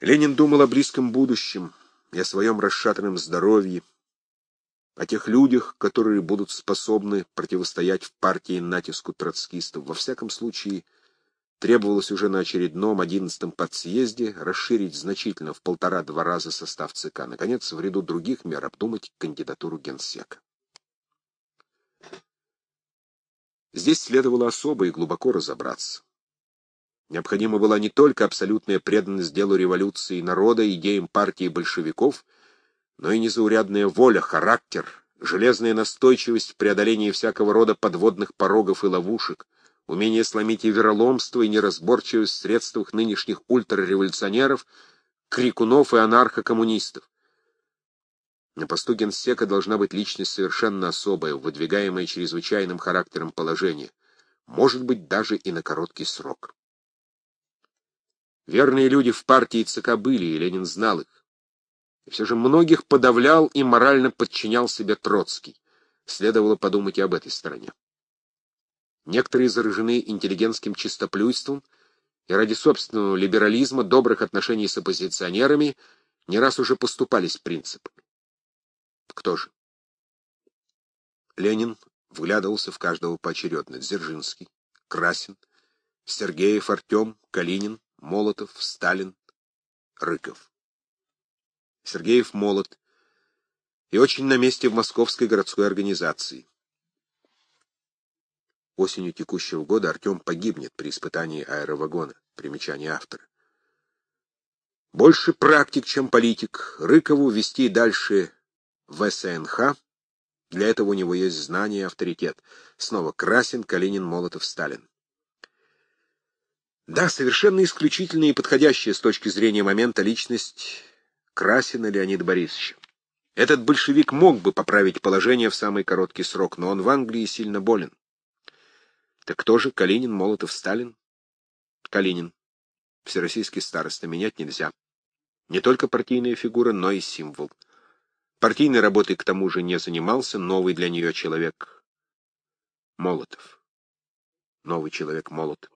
Ленин думал о близком будущем и о своем расшатанном здоровье, о тех людях, которые будут способны противостоять в партии натиску троцкистов. Во всяком случае, требовалось уже на очередном одиннадцатом подсъезде расширить значительно в полтора-два раза состав ЦК. Наконец, в ряду других мер обдумать кандидатуру генсека. Здесь следовало особо и глубоко разобраться. Необходима была не только абсолютная преданность делу революции народа, идеям партии большевиков — но и незаурядная воля, характер, железная настойчивость в преодолении всякого рода подводных порогов и ловушек, умение сломить и вероломство, и неразборчивость в средствах нынешних ультрареволюционеров, крикунов и анархокоммунистов. На посту генсека должна быть личность совершенно особая, выдвигаемая чрезвычайным характером положения, может быть, даже и на короткий срок. Верные люди в партии ЦК были, и Ленин знал их. И все же многих подавлял и морально подчинял себе Троцкий. Следовало подумать и об этой стороне. Некоторые заражены интеллигентским чистоплюйством и ради собственного либерализма, добрых отношений с оппозиционерами не раз уже поступались принципами. Кто же? Ленин вглядывался в каждого поочередно. Дзержинский, Красин, Сергеев, Артем, Калинин, Молотов, Сталин, Рыков. Сергеев молод и очень на месте в московской городской организации. Осенью текущего года Артем погибнет при испытании аэровагона. Примечание автора. Больше практик, чем политик. Рыкову вести дальше в СНХ. Для этого у него есть знания и авторитет. Снова Красин, Калинин, Молотов, Сталин. Да, совершенно исключительная и подходящая с точки зрения момента личность Красина Леонид Борисович. Этот большевик мог бы поправить положение в самый короткий срок, но он в Англии сильно болен. Так кто же Калинин, Молотов, Сталин? Калинин. Всероссийский староста менять нельзя. Не только партийная фигура, но и символ. Партийной работой к тому же не занимался, новый для нее человек Молотов. Новый человек Молотов.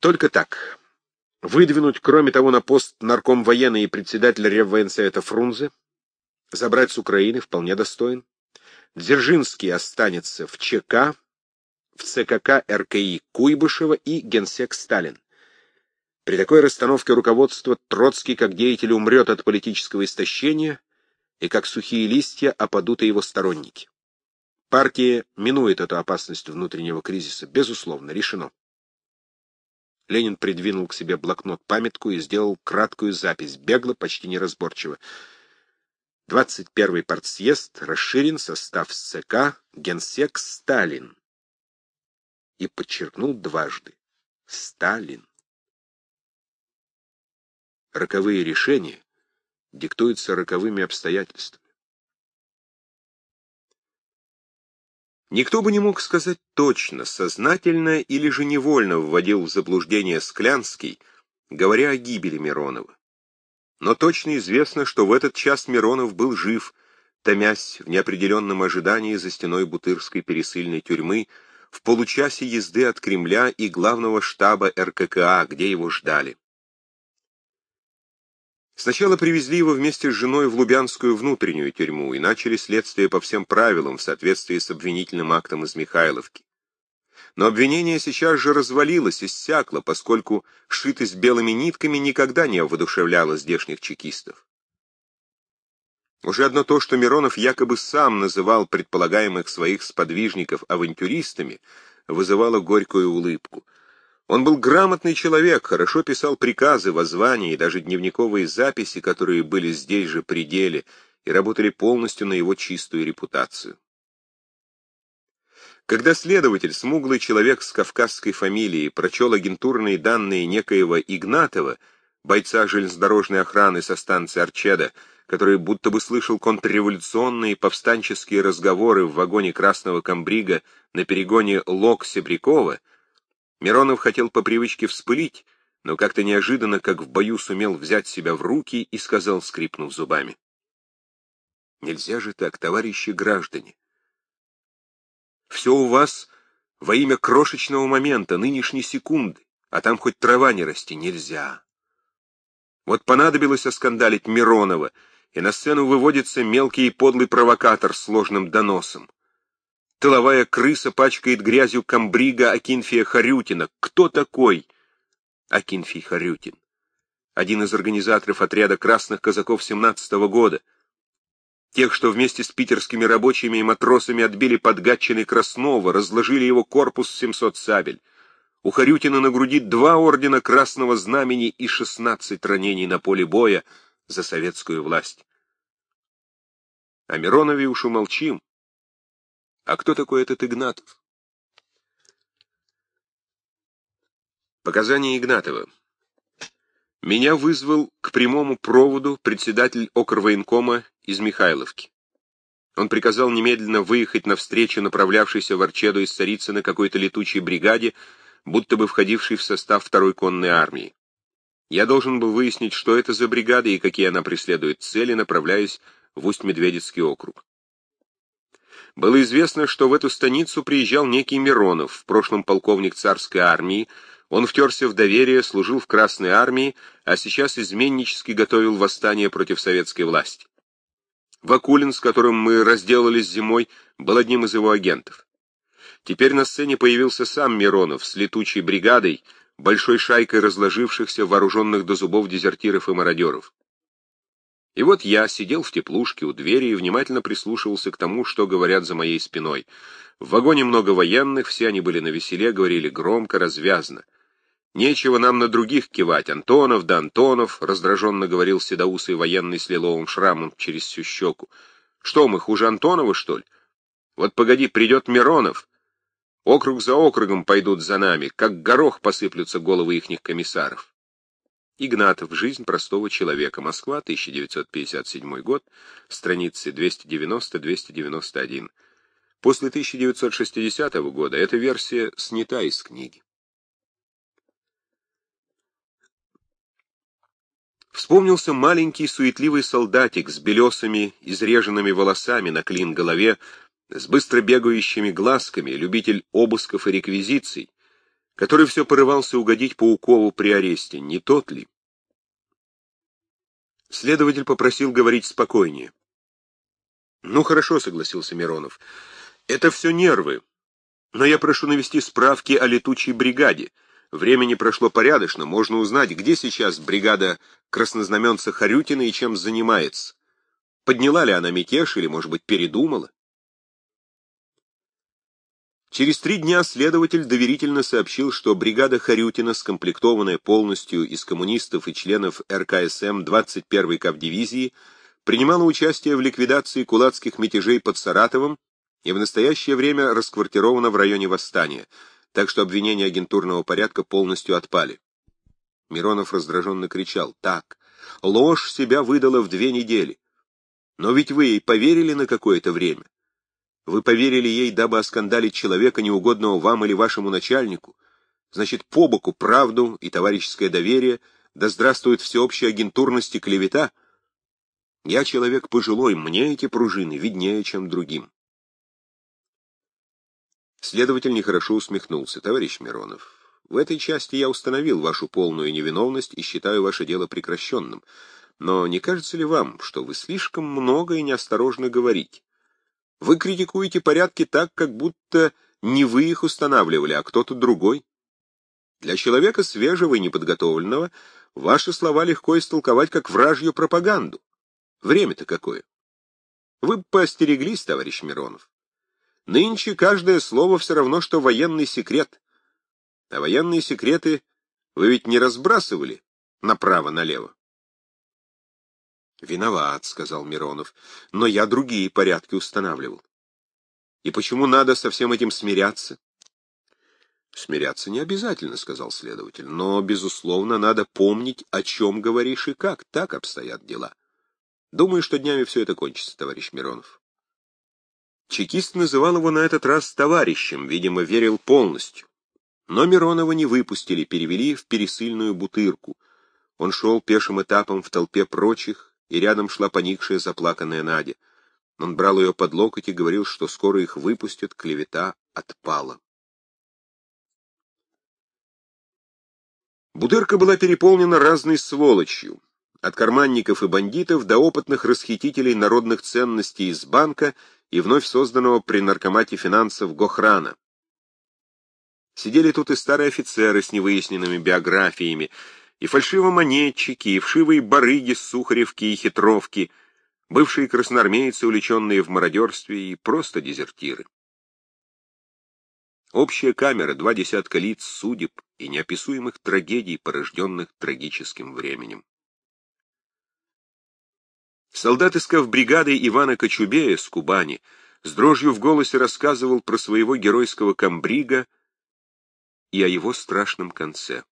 Только так. Выдвинуть, кроме того, на пост нарком военный и председатель Реввоенсовета Фрунзе, забрать с Украины вполне достоин. Дзержинский останется в ЧК, в ЦКК РКИ Куйбышева и генсек Сталин. При такой расстановке руководства Троцкий как деятель умрет от политического истощения, и как сухие листья опадут и его сторонники. Партия минует эту опасность внутреннего кризиса, безусловно, решено. Ленин придвинул к себе блокнот-памятку и сделал краткую запись, бегло, почти неразборчиво. 21-й партсъезд расширен состав СК генсек Сталин. И подчеркнул дважды. Сталин. Роковые решения диктуются роковыми обстоятельствами. Никто бы не мог сказать точно, сознательно или же невольно вводил в заблуждение Склянский, говоря о гибели Миронова. Но точно известно, что в этот час Миронов был жив, томясь в неопределенном ожидании за стеной Бутырской пересыльной тюрьмы, в получасе езды от Кремля и главного штаба РККА, где его ждали. Сначала привезли его вместе с женой в Лубянскую внутреннюю тюрьму и начали следствие по всем правилам в соответствии с обвинительным актом из Михайловки. Но обвинение сейчас же развалилось, иссякло, поскольку шитость белыми нитками никогда не воодушевляла здешних чекистов. Уже одно то, что Миронов якобы сам называл предполагаемых своих сподвижников авантюристами, вызывало горькую улыбку — он был грамотный человек, хорошо писал приказы, воззвания и даже дневниковые записи, которые были здесь же при деле и работали полностью на его чистую репутацию. Когда следователь, смуглый человек с кавказской фамилией, прочел агентурные данные некоего Игнатова, бойца железнодорожной охраны со станции Арчеда, который будто бы слышал контрреволюционные повстанческие разговоры в вагоне красного комбрига на перегоне Лок-Себрякова, Миронов хотел по привычке вспылить, но как-то неожиданно, как в бою, сумел взять себя в руки и сказал, скрипнув зубами. «Нельзя же так, товарищи граждане. Все у вас во имя крошечного момента, нынешней секунды, а там хоть трава не расти нельзя. Вот понадобилось оскандалить Миронова, и на сцену выводится мелкий и подлый провокатор с сложным доносом. Тыловая крыса пачкает грязью комбрига Акинфия Харютина. Кто такой Акинфий Харютин? Один из организаторов отряда красных казаков 17 -го года. Тех, что вместе с питерскими рабочими и матросами отбили под Гатчиной Краснова, разложили его корпус 700 сабель. У Харютина на груди два ордена Красного Знамени и 16 ранений на поле боя за советскую власть. О Миронове уж умолчим. А кто такой этот Игнатов? Показания Игнатова. Меня вызвал к прямому проводу председатель окрвоенкома из Михайловки. Он приказал немедленно выехать навстречу направлявшейся в Арчеду из Царицына какой-то летучей бригаде, будто бы входившей в состав второй конной армии. Я должен был выяснить, что это за бригада и какие она преследует цели, направляясь в Усть-Медведецкий округ. Было известно, что в эту станицу приезжал некий Миронов, в прошлом полковник царской армии, он втерся в доверие, служил в Красной армии, а сейчас изменнически готовил восстание против советской власти. Вакулин, с которым мы разделались зимой, был одним из его агентов. Теперь на сцене появился сам Миронов с летучей бригадой, большой шайкой разложившихся, вооруженных до зубов дезертиров и мародеров. И вот я сидел в теплушке у двери и внимательно прислушивался к тому, что говорят за моей спиной. В вагоне много военных, все они были на веселе, говорили громко, развязно. «Нечего нам на других кивать, Антонов да Антонов», — раздраженно говорил седоусый военный с лиловым шрамом через всю щеку. «Что мы, хуже Антонова, что ли? Вот погоди, придет Миронов. Округ за округом пойдут за нами, как горох посыплются головы ихних комиссаров». Игнатов. Жизнь простого человека. Москва, 1957 год. Страницы 290-291. После 1960 года эта версия снята из книги. Вспомнился маленький суетливый солдатик с белесыми, изреженными волосами на клин голове, с быстро бегающими глазками, любитель обысков и реквизиций, который все порывался угодить Паукову при аресте, не тот ли? Следователь попросил говорить спокойнее. «Ну, хорошо», — согласился Миронов. «Это все нервы. Но я прошу навести справки о летучей бригаде. Времени прошло порядочно, можно узнать, где сейчас бригада краснознаменца Харютина и чем занимается. Подняла ли она мятеж или, может быть, передумала? Через три дня следователь доверительно сообщил, что бригада Харютина, скомплектованная полностью из коммунистов и членов РКСМ 21-й кавдивизии, принимала участие в ликвидации кулацких мятежей под Саратовом и в настоящее время расквартирована в районе Восстания — так что обвинения агентурного порядка полностью отпали. Миронов раздраженно кричал, «Так, ложь себя выдала в две недели. Но ведь вы ей поверили на какое-то время. Вы поверили ей, дабы оскандалить человека, неугодного вам или вашему начальнику. Значит, по боку правду и товарищеское доверие, да здравствует всеобщая агентурность и клевета. Я человек пожилой, мне эти пружины виднее, чем другим. Следователь нехорошо усмехнулся. «Товарищ Миронов, в этой части я установил вашу полную невиновность и считаю ваше дело прекращенным. Но не кажется ли вам, что вы слишком много и неосторожно говорите? Вы критикуете порядки так, как будто не вы их устанавливали, а кто-то другой. Для человека свежего и неподготовленного ваши слова легко истолковать как вражью пропаганду. Время-то какое. Вы бы поостереглись, товарищ Миронов. Нынче каждое слово все равно, что военный секрет. А военные секреты вы ведь не разбрасывали направо-налево. «Виноват», — сказал Миронов, — «но я другие порядки устанавливал. И почему надо со всем этим смиряться?» «Смиряться не обязательно», — сказал следователь, — «но, безусловно, надо помнить, о чем говоришь и как. Так обстоят дела. Думаю, что днями все это кончится, товарищ Миронов». Чекист называл его на этот раз товарищем, видимо, верил полностью. Но Миронова не выпустили, перевели в пересыльную бутырку. Он шел пешим этапом в толпе прочих, и рядом шла поникшая заплаканная Надя. Он брал ее под локоть и говорил, что скоро их выпустят, клевета отпала. Бутырка была переполнена разной сволочью. от карманников и бандитов до опытных расхитителей народных ценностей из банка и вновь созданного при наркомате финансов Гохрана. Сидели тут и старые офицеры с невыясненными биографиями, и фальшивомонетчики, и вшивые барыги с Сухаревки и Хитровки, бывшие красноармейцы, увлеченные в мародерстве, и просто дезертиры. Общая камера, два десятка лиц, судеб и неописуемых трагедий, порожденных трагическим временем. Солдат из бригады Ивана Кочубея с Кубани с дрожью в голосе рассказывал про своего геройского комбрига и о его страшном конце.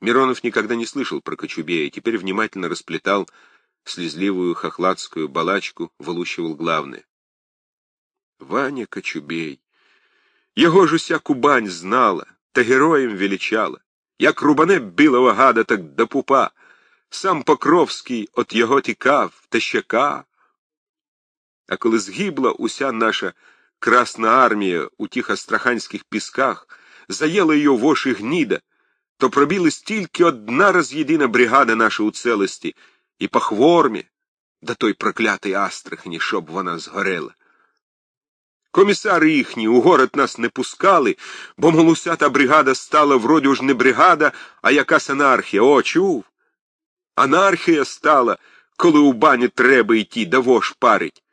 Миронов никогда не слышал про Кочубея, теперь внимательно расплетал слезливую хохладскую балачку, вылущивал главное. Ваня Кочубей. Його ж уся Кубань знала, та героєм величала. Як рубане білого гада, так до пупа. Сам Покровський от його тікав, та щека. А коли згибла уся наша Красна армія у тих астраханських пісках, заєла її воші гніда, то пробілась тільки одна роз'єдина бригада наша у целості, і по хвормі, да той проклятий Астрахні, щоб вона згорела. Комісари їхні у город нас не пускали, бо молуся та бригада стала вроді ж не бригада, а якась анархія. О, чув? Анархія стала, коли у бані треба йти, да вош парить.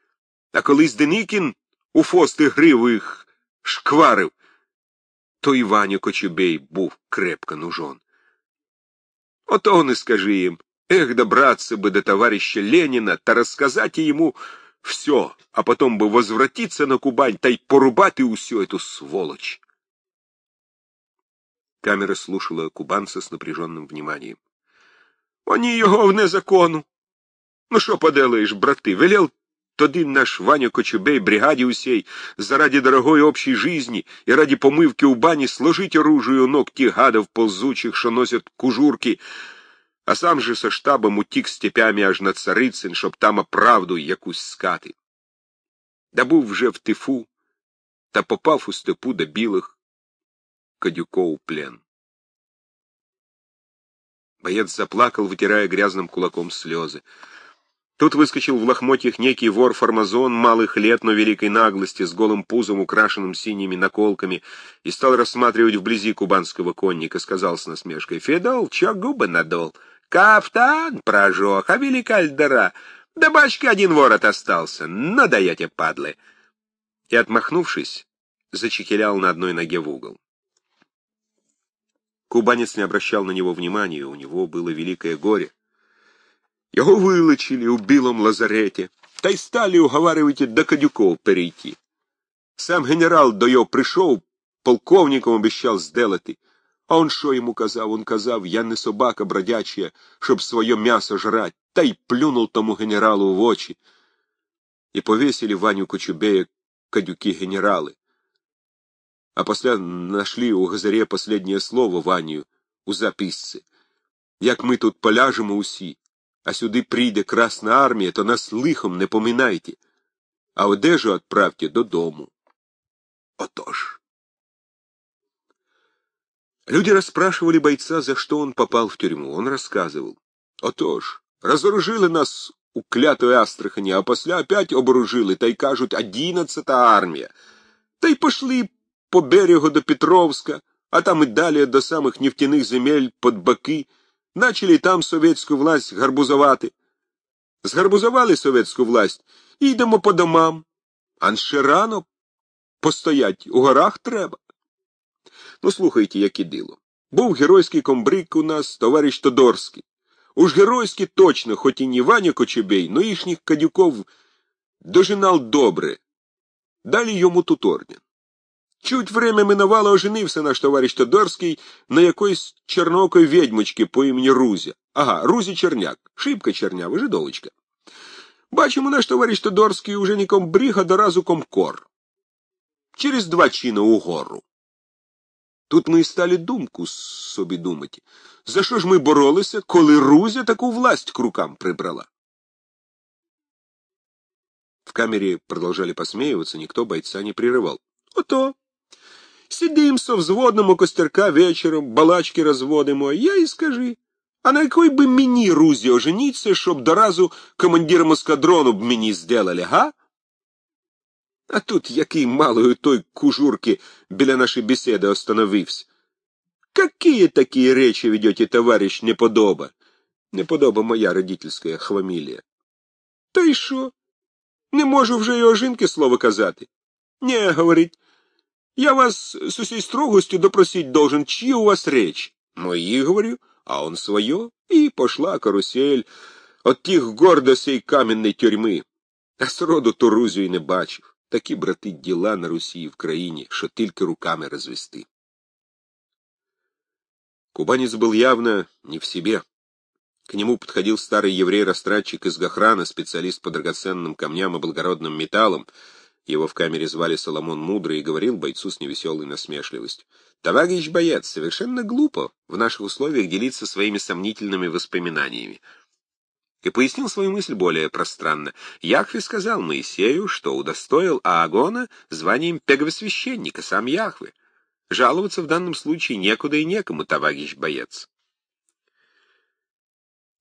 А колись Деникін у фости гривих шкварив, то Іваню Кочубей був крепко нужен. Ото не скажи їм, ех, добраться бы до товарища Ленина та рассказать ему все, а потом бы возвратиться на Кубань та й порубать и усю эту сволочь. Камера слушала кубанца с напряженным вниманием. Они его вне закону. Ну що поделаєш, брати, велел Тоді наш Ваня Кочубей бригаді усей заради дорогой общей жизни и ради помывки у бани сложить оружие у ног тех гадов ползучих, что носят кужурки, а сам же со штабом утік степями аж на Царицин, щоб там оправду якусь скати. Да був вже в тифу, та попав у степу до білих кадюков плен. Боец заплакал, вытирая грязным кулаком слезы. Тут выскочил в лохмотьях некий вор-формазон малых лет, но великой наглости, с голым пузом, украшенным синими наколками, и стал рассматривать вблизи кубанского конника, сказал с насмешкой, «Федол, чё губы надол? Кафтан прожег, а велика дыра? Да бачка один ворот остался, ну я тебе, падлы!» И, отмахнувшись, зачекелял на одной ноге в угол. Кубанец не обращал на него внимания, у него было великое горе. Його вилечили у білому лазареті, та й стали уговаривати до Кадюков перейти. Сам генерал до його прийшов, полковником обіщав зделати. А он що йому казав? Он казав, я не собака бродячая, щоб своє м'ясо жрать, та й плюнув тому генералу в очі. І повесили Ваню Кочубея кадюки генерали. А після нашли у газаре последнее слово Ваню у записці. Як ми тут поляжемо усі, а сюди прийде Красна армія, то нас лихом не поминайте, а одежу отправьте додому. Отож. Люди расспрашивали бойца, за что он попал в тюрьму. Он рассказывал. Отож, разоружили нас у клятої Астрахані, а после опять оборужили, та й кажуть, одинадцята армія. Та й пошли по берегу до Петровска, а там і далі до самих нефтяних земель под Баки, Начали там совєтську власть гарбузувати. Згарбузували совєтську власть і йдемо по домам. А ще рано постоять у горах треба. Ну, слухайте, яке діло. Був геройський комбрик у нас, товариш Тодорський. Уж геройський точно, хоч і не Ваня Кочебей, но їхніх кадюков дожинал добре. Далі йому тут орден. Чуть время миновало, оженився наш товариш Тодорський на якоїсь чернокої відьмочки по імені Рузя. Ага, Рузі Черняк, шибка чернява, жидолочка. Бачимо, наш товариш Тодорський уже не комбріг, а доразу комкор. Через два чина угору. Тут ми і стали думку собі думати. За що ж ми боролися, коли Рузя таку власть к рукам прибрала? В камере продолжали посмеиваться, никто бойца не прерывал. Ото. Сидим со взводному костерка вечором, балачки розводимо, я і скажи. А на якой бы мені Рузі оженіться, щоб до разу командиром ескадрону б мені сделали, га? А тут який малою той кужурки біля нашої беседи остановився. Какие такие речи ведете, товарищ Неподоба? Неподоба моя родительська фамілія. Та й що? Не можу вже його жінки слово казати. Не, говорить, я вас с усей строгостью допросить должен, чьи у вас речь? Мои, говорю, а он свое, и пошла карусель от тих гордостей каменної тюрми. А сроду Турузю й не бачив. Такі, брати, діла на Русі і в країні, що тільки руками розвести. Кубанец был явно не в себе. К нему подходил старый еврей-растратчик из Гохрана, специалист по драгоценным камням и благородным металлам. его в камере звали Соломон Мудрый и говорил бойцу с невеселой насмешливостью. «Товарищ боец, совершенно глупо в наших условиях делиться своими сомнительными воспоминаниями». И пояснил свою мысль более пространно. Яхве сказал Моисею, что удостоил Аагона званием пеговосвященника, сам Яхве. Жаловаться в данном случае некуда и некому, товарищ боец.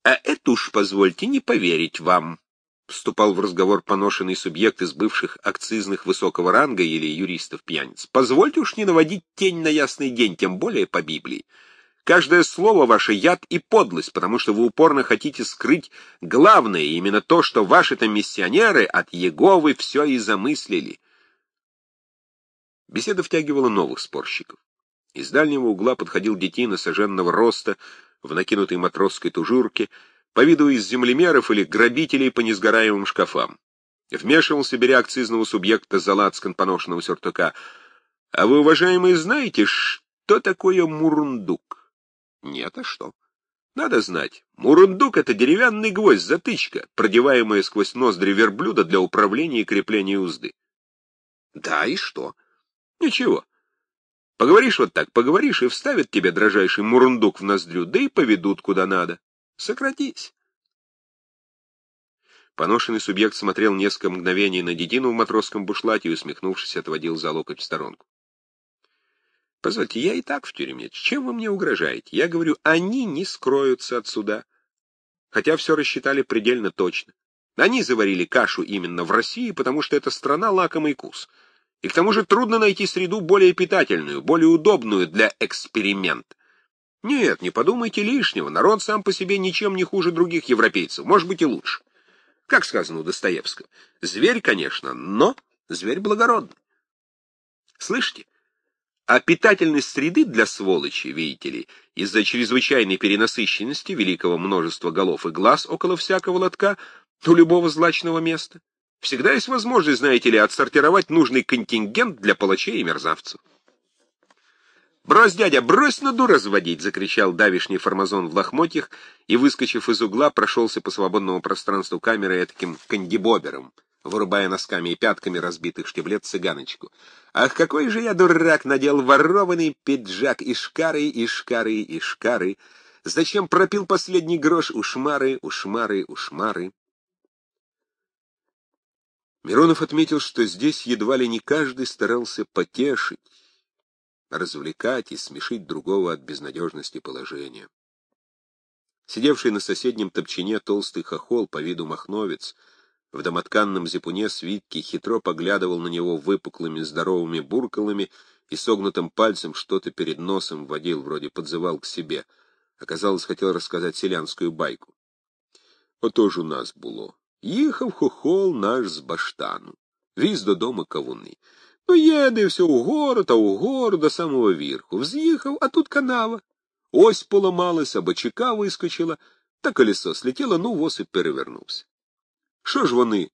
А это уж, позвольте, не поверить вам, — вступал в разговор поношенный субъект из бывших акцизных высокого ранга или юристов-пьяниц. Позвольте уж не наводить тень на ясный день, тем более по Библии. Каждое слово ваше — яд и подлость, потому что вы упорно хотите скрыть главное, именно то, что ваши-то миссионеры от Еговы все и замыслили. Беседа втягивала новых спорщиков. Из дальнего угла подходил детина соженного роста в накинутой матросской тужурке, по виду из землемеров или грабителей по несгораемым шкафам. Вмешивался, беря акцизного субъекта за лацкан поношенного сюртука. «А вы, уважаемые, знаете, что такое мурундук?» «Нет, а что?» «Надо знать. Мурундук — это деревянный гвоздь, затычка, продеваемая сквозь ноздри верблюда для управления и крепления узды». «Да, и что?» Ничего. Поговоришь вот так, поговоришь, и вставят тебе дрожайший мурундук в ноздрю, да и поведут куда надо. Сократись. Поношенный субъект смотрел несколько мгновений на детину в матросском бушлате и, усмехнувшись, отводил за локоть в сторонку. Позвольте, я и так в тюрьме. Чем вы мне угрожаете? Я говорю, они не скроются от суда. Хотя все рассчитали предельно точно. Они заварили кашу именно в России, потому что это страна лакомый кус — и к тому же трудно найти среду более питательную, более удобную для эксперимента. Нет, не подумайте лишнего, народ сам по себе ничем не хуже других европейцев, может быть и лучше. Как сказано у Достоевского, зверь, конечно, но зверь благородный. Слышите? А питательность среды для сволочи, видите ли, из-за чрезвычайной перенасыщенности великого множества голов и глаз около всякого лотка у любого злачного места, Всегда есть возможность, знаете ли, отсортировать нужный контингент для палачей и мерзавцев. «Брось, дядя, брось на ду разводить!» — закричал давишний формазон в лохмотьях и, выскочив из угла, прошелся по свободному пространству камеры таким кандибобером, вырубая носками и пятками разбитых штиблет цыганочку. «Ах, какой же я дурак надел ворованный пиджак и шкары, и шкары, и шкары! Зачем пропил последний грош у шмары, у шмары, у шмары?» Миронов отметил, что здесь едва ли не каждый старался потешить, развлекать и смешить другого от безнадежности положения. Сидевший на соседнем топчине толстый хохол по виду махновец в домотканном зипуне свитки хитро поглядывал на него выпуклыми здоровыми буркалами и согнутым пальцем что-то перед носом водил, вроде подзывал к себе. Оказалось, хотел рассказать селянскую байку. «Ото ж у нас было. Їхав хохол наш з баштану, віз додому кавуни. Ну, їде все угору та угору до самого вірху. Вз'їхав, а тут канава. Ось поламалася, бочика вискочила, та колесо слетіло, ну воз і перевернувся. Що ж вони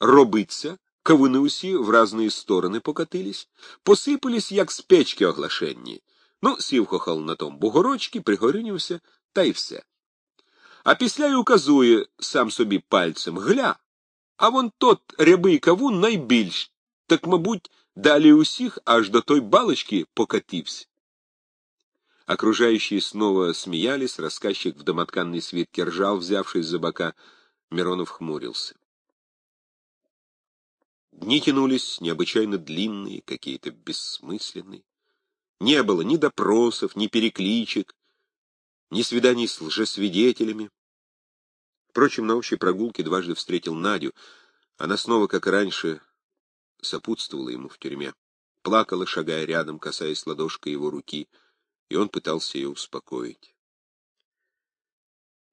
робиться? Кавуни усі в різні сторони покатились, посипались, як з печки оглашенні. Ну, сів хохол на том бугорочки, пригорюнівся, та й все а після й указує сам собі пальцем Гля, а вон тот рябий кавун найбільш, так, мабуть, далі усіх аж до той балочки покатився. Окружающие снова смеялись, рассказчик в домотканной свитке ржал, взявшись за бока. Миронов хмурился. Дни тянулись необычайно длинные, какие-то бессмысленные. Не было ни допросов, ни перекличек, ни свиданий с лжесвидетелями. Впрочем, на общей прогулке дважды встретил Надю. Она снова, как и раньше, сопутствовала ему в тюрьме. Плакала, шагая рядом, касаясь ладошкой его руки, и он пытался ее успокоить.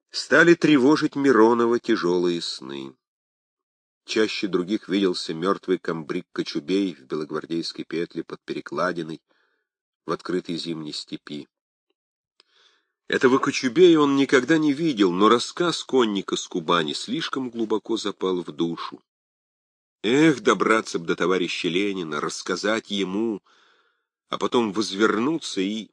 Стали тревожить Миронова тяжелые сны. Чаще других виделся мертвый комбриг Кочубей в белогвардейской петле под перекладиной в открытой зимней степи. Этого Кочубея он никогда не видел, но рассказ конника с Кубани слишком глубоко запал в душу. Эх, добраться б до товарища Ленина, рассказать ему, а потом возвернуться и...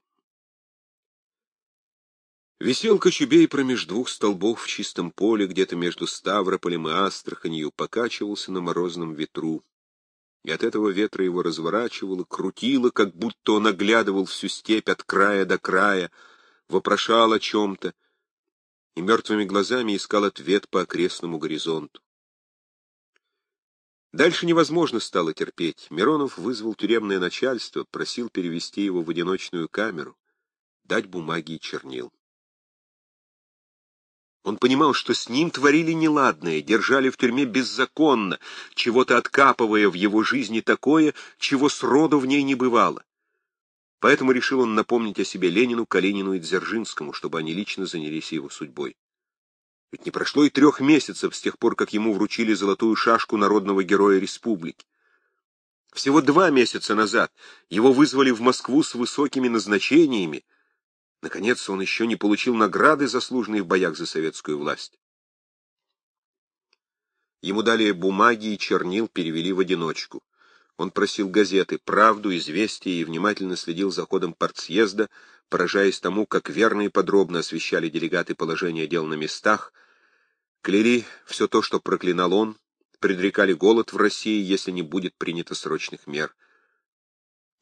Висел Кочубей промеж двух столбов в чистом поле, где-то между Ставрополем и Астраханью, покачивался на морозном ветру. И от этого ветра его разворачивало, крутило, как будто он оглядывал всю степь от края до края, вопрошал о чем-то и мертвыми глазами искал ответ по окрестному горизонту. Дальше невозможно стало терпеть. Миронов вызвал тюремное начальство, просил перевести его в одиночную камеру, дать бумаги и чернил. Он понимал, что с ним творили неладное, держали в тюрьме беззаконно, чего-то откапывая в его жизни такое, чего сроду в ней не бывало. Поэтому решил он напомнить о себе Ленину, Калинину и Дзержинскому, чтобы они лично занялись его судьбой. Ведь не прошло и трех месяцев с тех пор, как ему вручили золотую шашку народного героя республики. Всего два месяца назад его вызвали в Москву с высокими назначениями, Наконец, он еще не получил награды, заслуженные в боях за советскую власть. Ему дали бумаги и чернил, перевели в одиночку. Он просил газеты «Правду», «Известия» и внимательно следил за ходом партсъезда, поражаясь тому, как верно и подробно освещали делегаты положение дел на местах, кляли все то, что проклинал он, предрекали голод в России, если не будет принято срочных мер.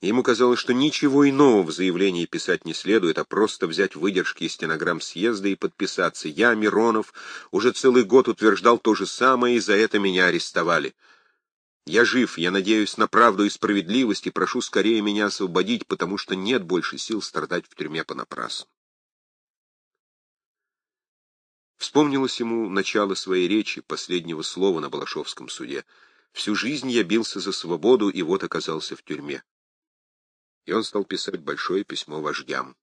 Ему казалось, что ничего иного в заявлении писать не следует, а просто взять выдержки из стенограмм съезда и подписаться. Я, Миронов, уже целый год утверждал то же самое, и за это меня арестовали. Я жив, я надеюсь на правду и справедливость, и прошу скорее меня освободить, потому что нет больше сил страдать в тюрьме понапрасну. Вспомнилось ему начало своей речи, последнего слова на Балашовском суде. Всю жизнь я бился за свободу, и вот оказался в тюрьме и он стал писать большое письмо вождям.